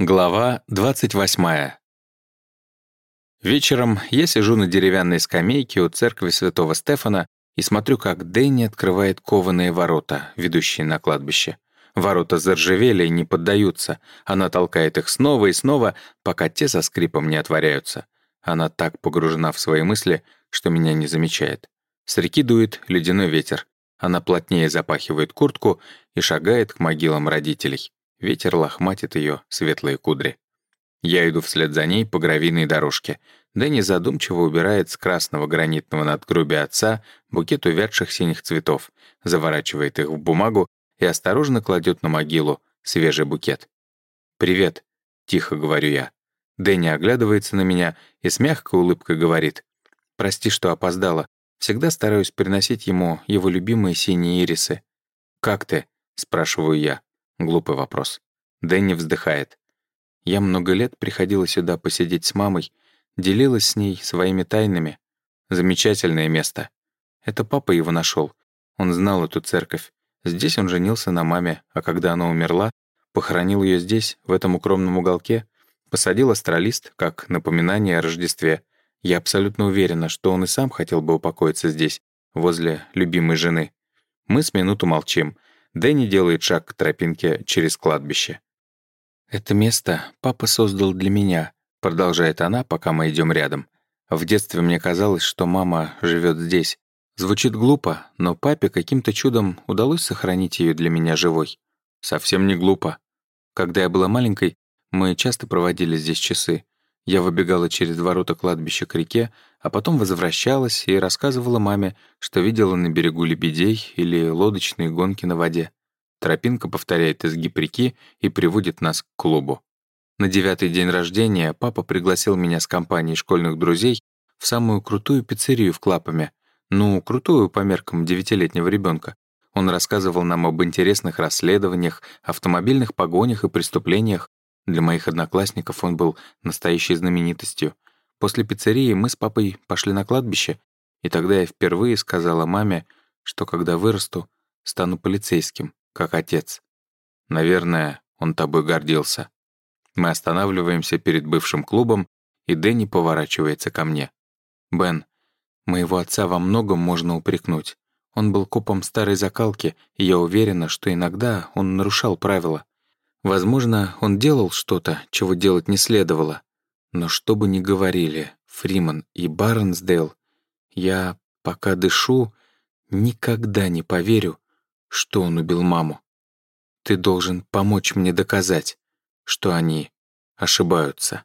Глава 28. Вечером я сижу на деревянной скамейке у церкви святого Стефана и смотрю, как Дэнни открывает кованые ворота, ведущие на кладбище. Ворота заржавели и не поддаются. Она толкает их снова и снова, пока те со скрипом не отворяются. Она так погружена в свои мысли, что меня не замечает. С реки дует ледяной ветер. Она плотнее запахивает куртку и шагает к могилам родителей. Ветер лохматит ее светлые кудри. Я иду вслед за ней по гравийной дорожке. Дэнни задумчиво убирает с красного гранитного надгробия отца букет увядших синих цветов, заворачивает их в бумагу и осторожно кладет на могилу свежий букет. «Привет», — тихо говорю я. Дэнни оглядывается на меня и с мягкой улыбкой говорит. «Прости, что опоздала. Всегда стараюсь приносить ему его любимые синие ирисы». «Как ты?» — спрашиваю я. Глупый вопрос. Дэнни вздыхает. Я много лет приходила сюда посидеть с мамой, делилась с ней своими тайнами. Замечательное место. Это папа его нашел. Он знал эту церковь. Здесь он женился на маме, а когда она умерла, похоронил ее здесь, в этом укромном уголке, посадил астралист, как напоминание о Рождестве. Я абсолютно уверена, что он и сам хотел бы упокоиться здесь, возле любимой жены. Мы с минуту молчим — Дэнни делает шаг к тропинке через кладбище. «Это место папа создал для меня», — продолжает она, пока мы идем рядом. «В детстве мне казалось, что мама живет здесь. Звучит глупо, но папе каким-то чудом удалось сохранить ее для меня живой. Совсем не глупо. Когда я была маленькой, мы часто проводили здесь часы. Я выбегала через ворота кладбища к реке, а потом возвращалась и рассказывала маме, что видела на берегу лебедей или лодочные гонки на воде. Тропинка повторяет изгиб реки и приводит нас к клубу. На девятый день рождения папа пригласил меня с компанией школьных друзей в самую крутую пиццерию в Клапаме. Ну, крутую по меркам девятилетнего ребенка. Он рассказывал нам об интересных расследованиях, автомобильных погонях и преступлениях, для моих одноклассников он был настоящей знаменитостью. После пиццерии мы с папой пошли на кладбище, и тогда я впервые сказала маме, что когда вырасту, стану полицейским, как отец. Наверное, он тобой гордился. Мы останавливаемся перед бывшим клубом, и Дэнни поворачивается ко мне. «Бен, моего отца во многом можно упрекнуть. Он был копом старой закалки, и я уверена, что иногда он нарушал правила. Возможно, он делал что-то, чего делать не следовало. Но что бы ни говорили Фриман и Барнсдейл, я, пока дышу, никогда не поверю, что он убил маму. Ты должен помочь мне доказать, что они ошибаются.